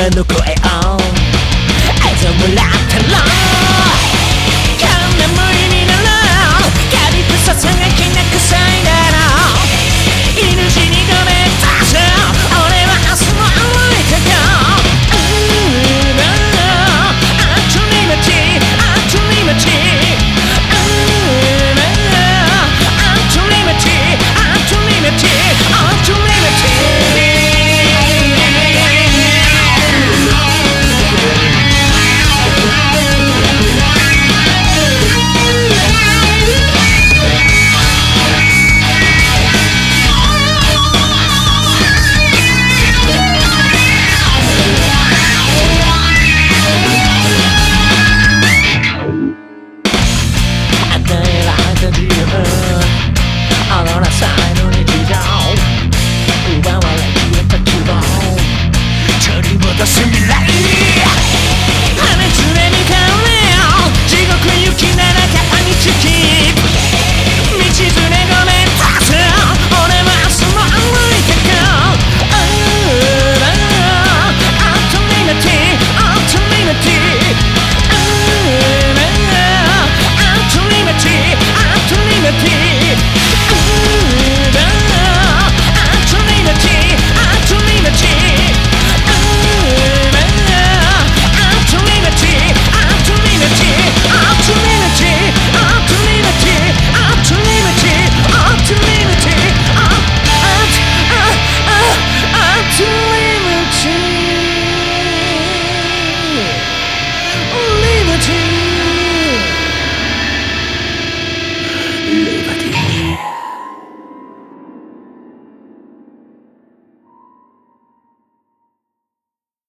夢の声をあいつをもらったろ